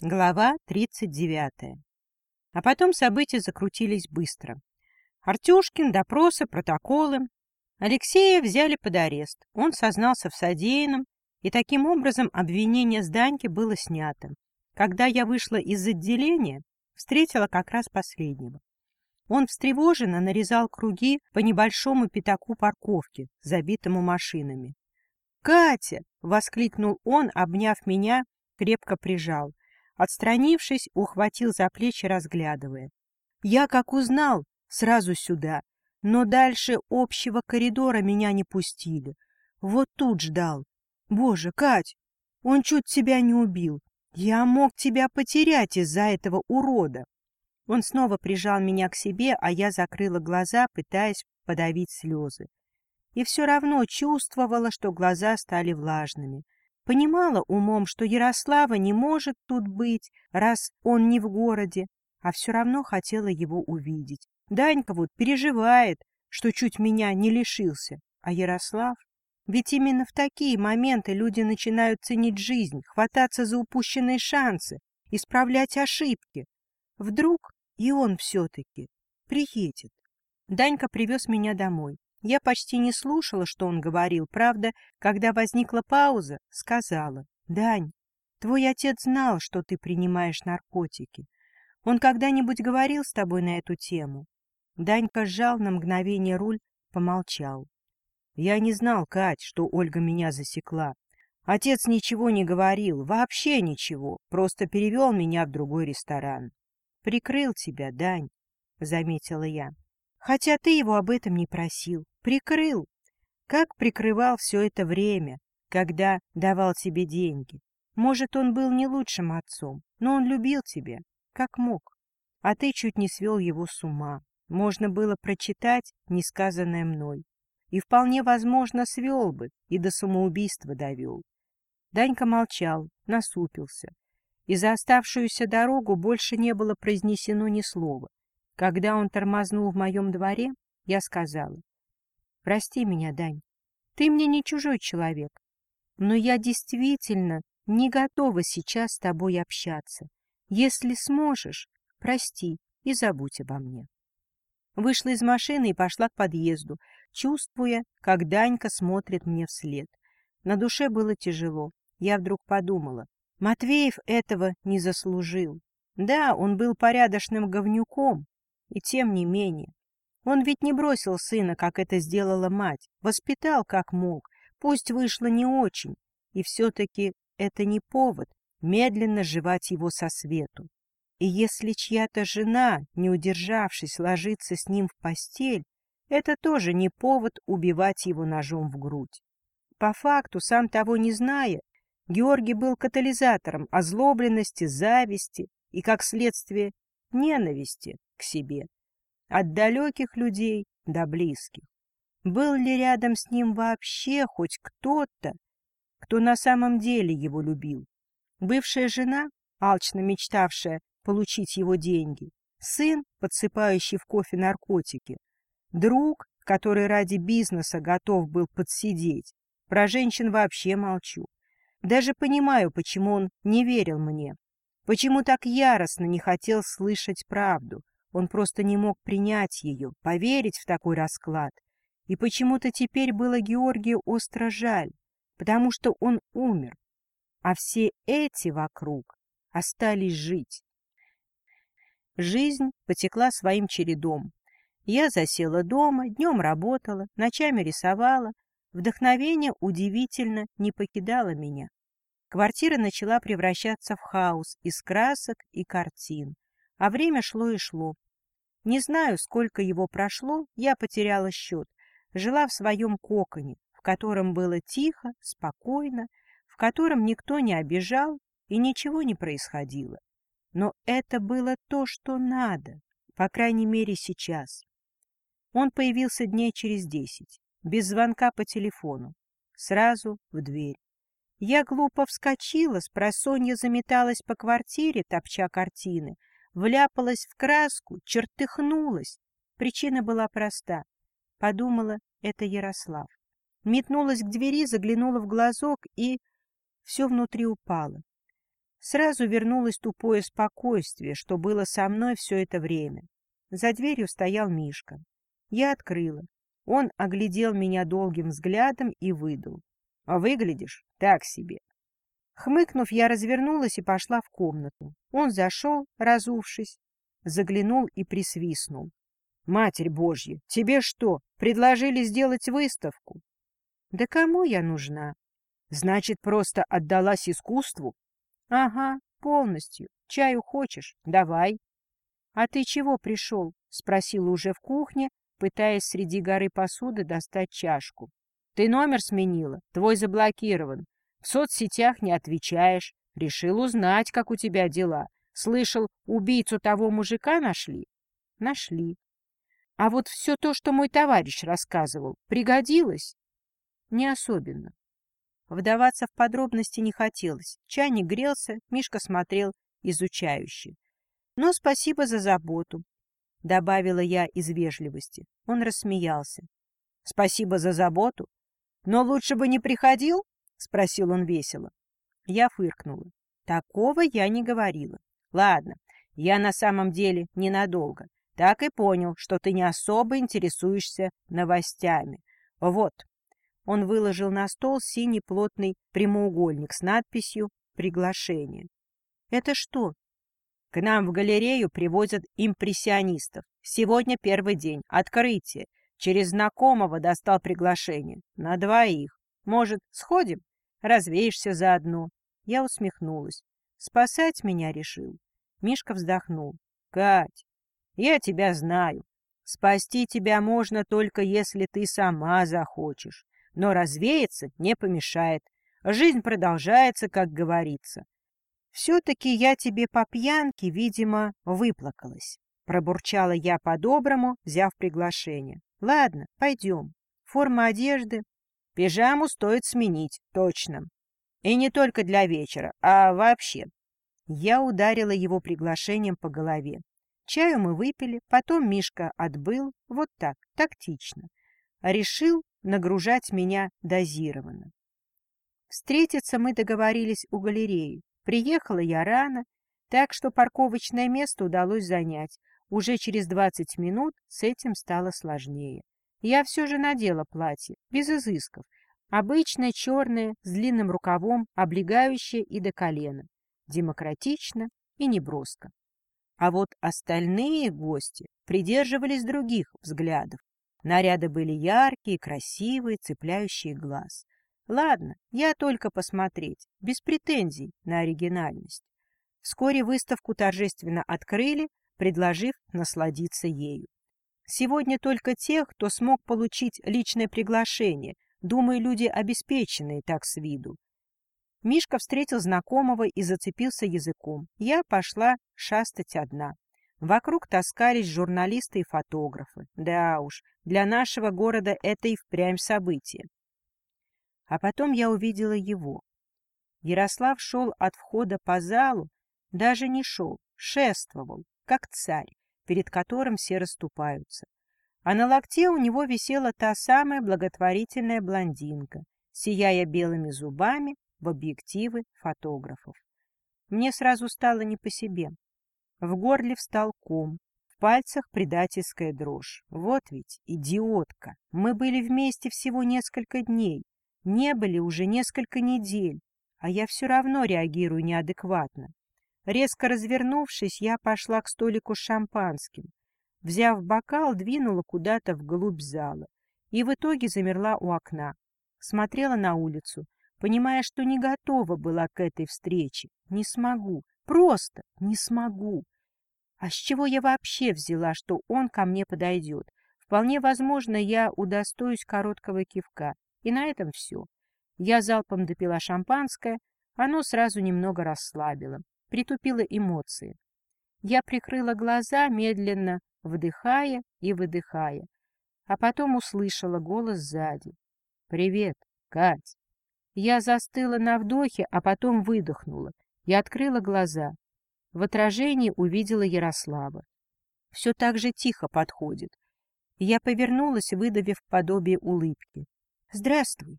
Глава 39. А потом события закрутились быстро. Артюшкин, допросы, протоколы. Алексея взяли под арест. Он сознался в содеянном, и таким образом обвинение с Даньки было снято. Когда я вышла из отделения, встретила как раз последнего. Он встревоженно нарезал круги по небольшому пятаку парковки, забитому машинами. «Катя!» — воскликнул он, обняв меня, крепко прижал — Отстранившись, ухватил за плечи, разглядывая. Я, как узнал, сразу сюда, но дальше общего коридора меня не пустили. Вот тут ждал. Боже, Кать, он чуть тебя не убил. Я мог тебя потерять из-за этого урода. Он снова прижал меня к себе, а я закрыла глаза, пытаясь подавить слезы. И все равно чувствовала, что глаза стали влажными. Понимала умом, что Ярослава не может тут быть, раз он не в городе, а все равно хотела его увидеть. Данька вот переживает, что чуть меня не лишился, а Ярослав... Ведь именно в такие моменты люди начинают ценить жизнь, хвататься за упущенные шансы, исправлять ошибки. Вдруг и он все-таки приедет. Данька привез меня домой. Я почти не слушала, что он говорил, правда, когда возникла пауза, сказала, «Дань, твой отец знал, что ты принимаешь наркотики. Он когда-нибудь говорил с тобой на эту тему?» Данька сжал на мгновение руль, помолчал. «Я не знал, Кать, что Ольга меня засекла. Отец ничего не говорил, вообще ничего, просто перевел меня в другой ресторан. Прикрыл тебя, Дань», — заметила я. «Хотя ты его об этом не просил. Прикрыл. Как прикрывал все это время, когда давал тебе деньги. Может, он был не лучшим отцом, но он любил тебя, как мог. А ты чуть не свел его с ума. Можно было прочитать несказанное мной. И вполне возможно свел бы и до самоубийства довел. Данька молчал, насупился. И за оставшуюся дорогу больше не было произнесено ни слова. Когда он тормознул в моем дворе, я сказала, Прости меня, Дань. Ты мне не чужой человек. Но я действительно не готова сейчас с тобой общаться. Если сможешь, прости и забудь обо мне. Вышла из машины и пошла к подъезду, чувствуя, как Данька смотрит мне вслед. На душе было тяжело. Я вдруг подумала, Матвеев этого не заслужил. Да, он был порядочным говнюком, и тем не менее. Он ведь не бросил сына, как это сделала мать, воспитал как мог, пусть вышло не очень, и все-таки это не повод медленно жевать его со свету. И если чья-то жена, не удержавшись, ложится с ним в постель, это тоже не повод убивать его ножом в грудь. По факту, сам того не зная, Георгий был катализатором озлобленности, зависти и, как следствие, ненависти к себе от далеких людей до близких. Был ли рядом с ним вообще хоть кто-то, кто на самом деле его любил? Бывшая жена, алчно мечтавшая получить его деньги, сын, подсыпающий в кофе наркотики, друг, который ради бизнеса готов был подсидеть. Про женщин вообще молчу. Даже понимаю, почему он не верил мне, почему так яростно не хотел слышать правду, он просто не мог принять ее, поверить в такой расклад. И почему-то теперь было Георгию остро жаль, потому что он умер, а все эти вокруг остались жить. Жизнь потекла своим чередом. Я засела дома, днем работала, ночами рисовала. Вдохновение удивительно не покидало меня. Квартира начала превращаться в хаос из красок и картин. А время шло и шло. Не знаю, сколько его прошло, я потеряла счет. Жила в своем коконе, в котором было тихо, спокойно, в котором никто не обижал и ничего не происходило. Но это было то, что надо, по крайней мере сейчас. Он появился дней через десять, без звонка по телефону, сразу в дверь. Я глупо вскочила, с просонья заметалась по квартире, топча картины, вляпалась в краску, чертыхнулась. Причина была проста. Подумала, это Ярослав. Метнулась к двери, заглянула в глазок и... Все внутри упало. Сразу вернулось тупое спокойствие, что было со мной все это время. За дверью стоял Мишка. Я открыла. Он оглядел меня долгим взглядом и выдал. — выглядишь так себе. Хмыкнув, я развернулась и пошла в комнату. Он зашел, разувшись, заглянул и присвистнул. — Матерь Божья, тебе что, предложили сделать выставку? — Да кому я нужна? — Значит, просто отдалась искусству? — Ага, полностью. Чаю хочешь? Давай. — А ты чего пришел? — спросила уже в кухне, пытаясь среди горы посуды достать чашку. — Ты номер сменила, твой заблокирован. В соцсетях не отвечаешь. Решил узнать, как у тебя дела. Слышал, убийцу того мужика нашли? Нашли. А вот все то, что мой товарищ рассказывал, пригодилось? Не особенно. Вдаваться в подробности не хотелось. Чайник грелся, Мишка смотрел изучающе. «Ну, спасибо за заботу», — добавила я из вежливости. Он рассмеялся. «Спасибо за заботу? Но лучше бы не приходил?» — спросил он весело. Я фыркнула. Такого я не говорила. Ладно, я на самом деле ненадолго. Так и понял, что ты не особо интересуешься новостями. Вот. Он выложил на стол синий плотный прямоугольник с надписью «Приглашение». Это что? К нам в галерею привозят импрессионистов. Сегодня первый день. Открытие. Через знакомого достал приглашение. На двоих. Может, сходим? Развеешься заодно. Я усмехнулась. Спасать меня решил. Мишка вздохнул. Кать, я тебя знаю. Спасти тебя можно только если ты сама захочешь. Но развеяться не помешает. Жизнь продолжается, как говорится. Все-таки я тебе по пьянке, видимо, выплакалась. Пробурчала я по-доброму, взяв приглашение. Ладно, пойдем. Форма одежды, Пижаму стоит сменить, точно. И не только для вечера, а вообще. Я ударила его приглашением по голове. Чаю мы выпили, потом Мишка отбыл, вот так, тактично. Решил нагружать меня дозированно. Встретиться мы договорились у галереи. Приехала я рано, так что парковочное место удалось занять. Уже через 20 минут с этим стало сложнее. Я все же надела платье, без изысков. Обычное черное, с длинным рукавом, облегающее и до колена. Демократично и неброско. А вот остальные гости придерживались других взглядов. Наряды были яркие, красивые, цепляющие глаз. Ладно, я только посмотреть, без претензий на оригинальность. Вскоре выставку торжественно открыли, предложив насладиться ею. Сегодня только тех, кто смог получить личное приглашение. Думаю, люди обеспеченные так с виду. Мишка встретил знакомого и зацепился языком. Я пошла шастать одна. Вокруг таскались журналисты и фотографы. Да уж, для нашего города это и впрямь событие. А потом я увидела его. Ярослав шел от входа по залу, даже не шел, шествовал, как царь перед которым все расступаются. А на локте у него висела та самая благотворительная блондинка, сияя белыми зубами в объективы фотографов. Мне сразу стало не по себе. В горле встал ком, в пальцах предательская дрожь. Вот ведь идиотка! Мы были вместе всего несколько дней, не были уже несколько недель, а я все равно реагирую неадекватно. Резко развернувшись, я пошла к столику с шампанским. Взяв бокал, двинула куда-то вглубь зала и в итоге замерла у окна. Смотрела на улицу, понимая, что не готова была к этой встрече. Не смогу, просто не смогу. А с чего я вообще взяла, что он ко мне подойдет? Вполне возможно, я удостоюсь короткого кивка. И на этом все. Я залпом допила шампанское, оно сразу немного расслабило притупила эмоции. Я прикрыла глаза, медленно вдыхая и выдыхая, а потом услышала голос сзади. «Привет, Кать!» Я застыла на вдохе, а потом выдохнула и открыла глаза. В отражении увидела Ярослава. Все так же тихо подходит. Я повернулась, выдавив подобие улыбки. «Здравствуй!»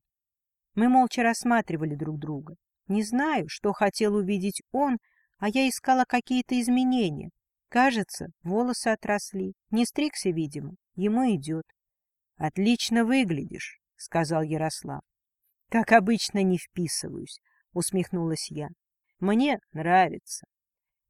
Мы молча рассматривали друг друга. Не знаю, что хотел увидеть он, а я искала какие-то изменения. Кажется, волосы отросли. Не стригся, видимо. Ему идет. — Отлично выглядишь, — сказал Ярослав. — Как обычно, не вписываюсь, — усмехнулась я. — Мне нравится.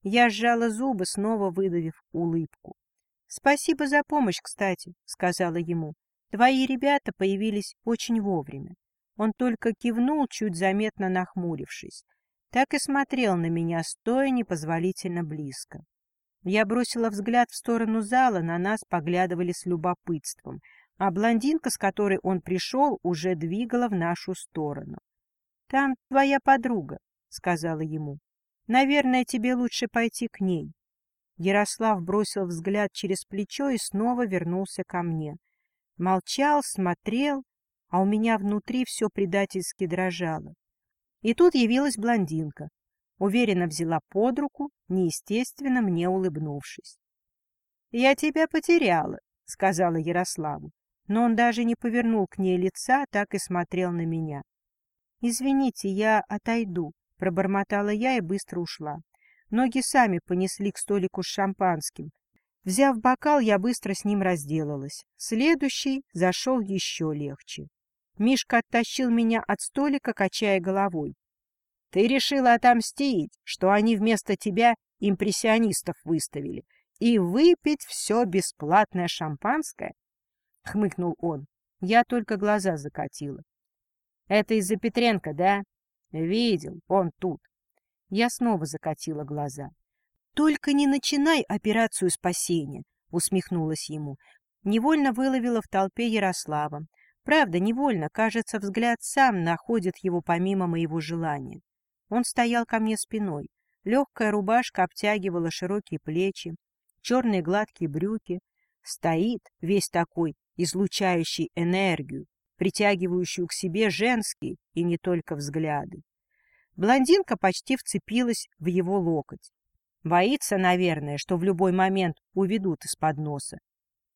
Я сжала зубы, снова выдавив улыбку. — Спасибо за помощь, кстати, — сказала ему. Твои ребята появились очень вовремя. Он только кивнул, чуть заметно нахмурившись. Так и смотрел на меня, стоя непозволительно близко. Я бросила взгляд в сторону зала, на нас поглядывали с любопытством, а блондинка, с которой он пришел, уже двигала в нашу сторону. — Там твоя подруга, — сказала ему. — Наверное, тебе лучше пойти к ней. Ярослав бросил взгляд через плечо и снова вернулся ко мне. Молчал, смотрел, а у меня внутри все предательски дрожало. И тут явилась блондинка. Уверенно взяла под руку, неестественно мне улыбнувшись. — Я тебя потеряла, — сказала Ярославу, но он даже не повернул к ней лица, так и смотрел на меня. — Извините, я отойду, — пробормотала я и быстро ушла. Ноги сами понесли к столику с шампанским, Взяв бокал, я быстро с ним разделалась. Следующий зашел еще легче. Мишка оттащил меня от столика, качая головой. — Ты решила отомстить, что они вместо тебя импрессионистов выставили, и выпить все бесплатное шампанское? — хмыкнул он. Я только глаза закатила. — Это из-за Петренко, да? — Видел, он тут. Я снова закатила глаза. «Только не начинай операцию спасения», — усмехнулась ему. Невольно выловила в толпе Ярослава. Правда, невольно, кажется, взгляд сам находит его помимо моего желания. Он стоял ко мне спиной. Легкая рубашка обтягивала широкие плечи, черные гладкие брюки. Стоит весь такой, излучающий энергию, притягивающую к себе женские и не только взгляды. Блондинка почти вцепилась в его локоть. Боится, наверное, что в любой момент уведут из-под носа.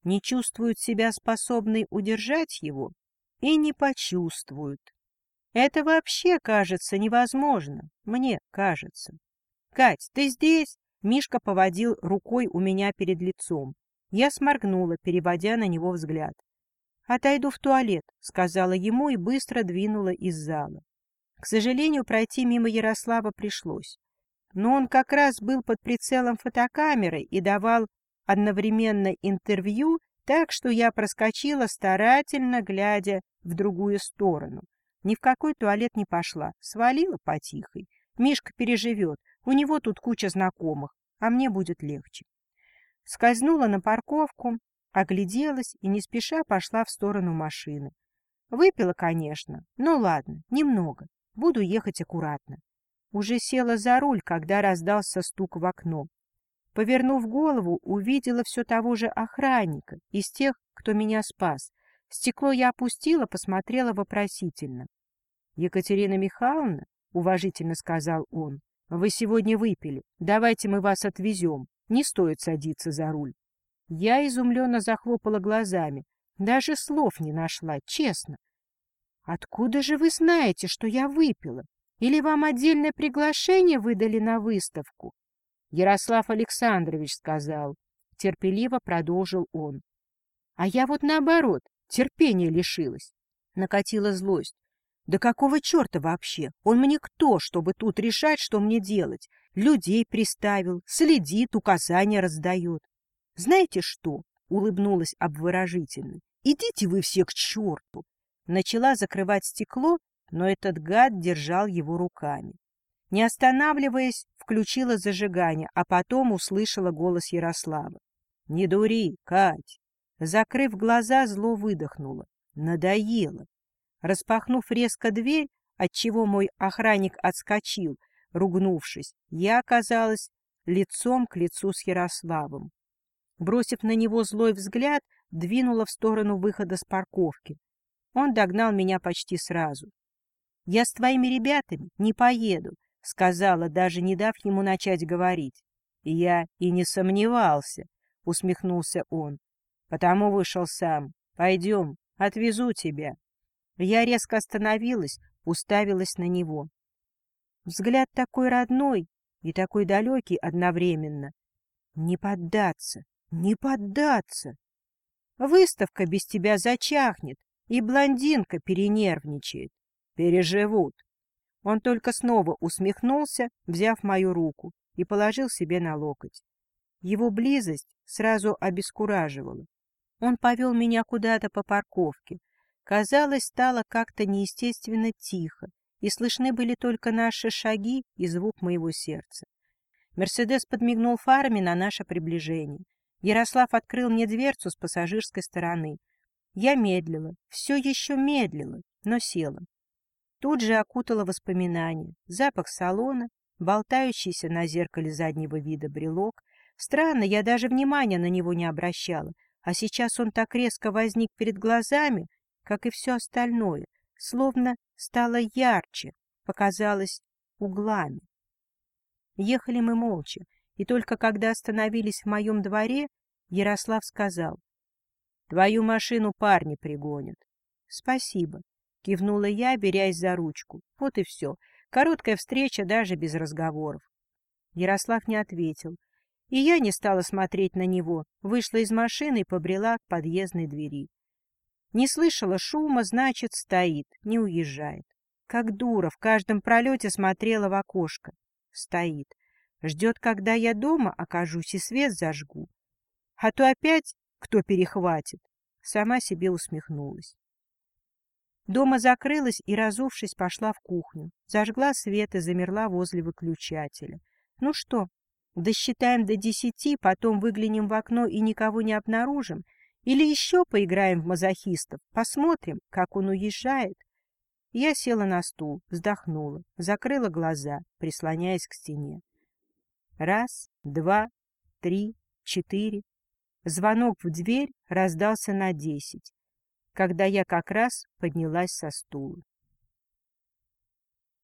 Не чувствуют себя способной удержать его и не почувствуют. Это вообще кажется невозможно, мне кажется. «Кать, ты здесь?» Мишка поводил рукой у меня перед лицом. Я сморгнула, переводя на него взгляд. «Отойду в туалет», — сказала ему и быстро двинула из зала. К сожалению, пройти мимо Ярослава пришлось но он как раз был под прицелом фотокамеры и давал одновременно интервью, так что я проскочила, старательно глядя в другую сторону. Ни в какой туалет не пошла, свалила потихой. Мишка переживет, у него тут куча знакомых, а мне будет легче. Скользнула на парковку, огляделась и не спеша пошла в сторону машины. Выпила, конечно, но ладно, немного, буду ехать аккуратно. Уже села за руль, когда раздался стук в окно. Повернув голову, увидела все того же охранника, из тех, кто меня спас. Стекло я опустила, посмотрела вопросительно. — Екатерина Михайловна, — уважительно сказал он, — вы сегодня выпили. Давайте мы вас отвезем. Не стоит садиться за руль. Я изумленно захлопала глазами. Даже слов не нашла, честно. — Откуда же вы знаете, что я выпила? Или вам отдельное приглашение выдали на выставку? Ярослав Александрович сказал. Терпеливо продолжил он. А я вот наоборот, терпения лишилась. Накатила злость. Да какого черта вообще? Он мне кто, чтобы тут решать, что мне делать? Людей приставил, следит, указания раздает. Знаете что? Улыбнулась обворожительно. Идите вы все к черту. Начала закрывать стекло, но этот гад держал его руками. Не останавливаясь, включила зажигание, а потом услышала голос Ярослава. — Не дури, Кать! Закрыв глаза, зло выдохнула. Надоело. Распахнув резко дверь, отчего мой охранник отскочил, ругнувшись, я оказалась лицом к лицу с Ярославом. Бросив на него злой взгляд, двинула в сторону выхода с парковки. Он догнал меня почти сразу. «Я с твоими ребятами не поеду», — сказала, даже не дав ему начать говорить. «Я и не сомневался», — усмехнулся он. «Потому вышел сам. Пойдем, отвезу тебя». Я резко остановилась, уставилась на него. Взгляд такой родной и такой далекий одновременно. Не поддаться, не поддаться. Выставка без тебя зачахнет, и блондинка перенервничает. Переживут. Он только снова усмехнулся, взяв мою руку, и положил себе на локоть. Его близость сразу обескураживала. Он повел меня куда-то по парковке. Казалось, стало как-то неестественно тихо, и слышны были только наши шаги и звук моего сердца. Мерседес подмигнул фарами на наше приближение. Ярослав открыл мне дверцу с пассажирской стороны. Я медлила, все еще медлила, но села. Тут же окутала воспоминания, запах салона, болтающийся на зеркале заднего вида брелок. Странно, я даже внимания на него не обращала, а сейчас он так резко возник перед глазами, как и все остальное, словно стало ярче, показалось углами. Ехали мы молча, и только когда остановились в моем дворе, Ярослав сказал, «Твою машину парни пригонят». «Спасибо», — кивнула я, берясь за ручку. Вот и все. Короткая встреча даже без разговоров. Ярослав не ответил. И я не стала смотреть на него, вышла из машины и побрела к подъездной двери. Не слышала шума, значит, стоит, не уезжает. Как дура, в каждом пролете смотрела в окошко. Стоит. Ждет, когда я дома окажусь и свет зажгу. А то опять кто перехватит. Сама себе усмехнулась. Дома закрылась и, разувшись, пошла в кухню. Зажгла свет и замерла возле выключателя. Ну что, досчитаем до десяти, потом выглянем в окно и никого не обнаружим? Или еще поиграем в мазохистов, посмотрим, как он уезжает? Я села на стул, вздохнула, закрыла глаза, прислоняясь к стене. Раз, два, три, четыре. Звонок в дверь раздался на десять когда я как раз поднялась со стула.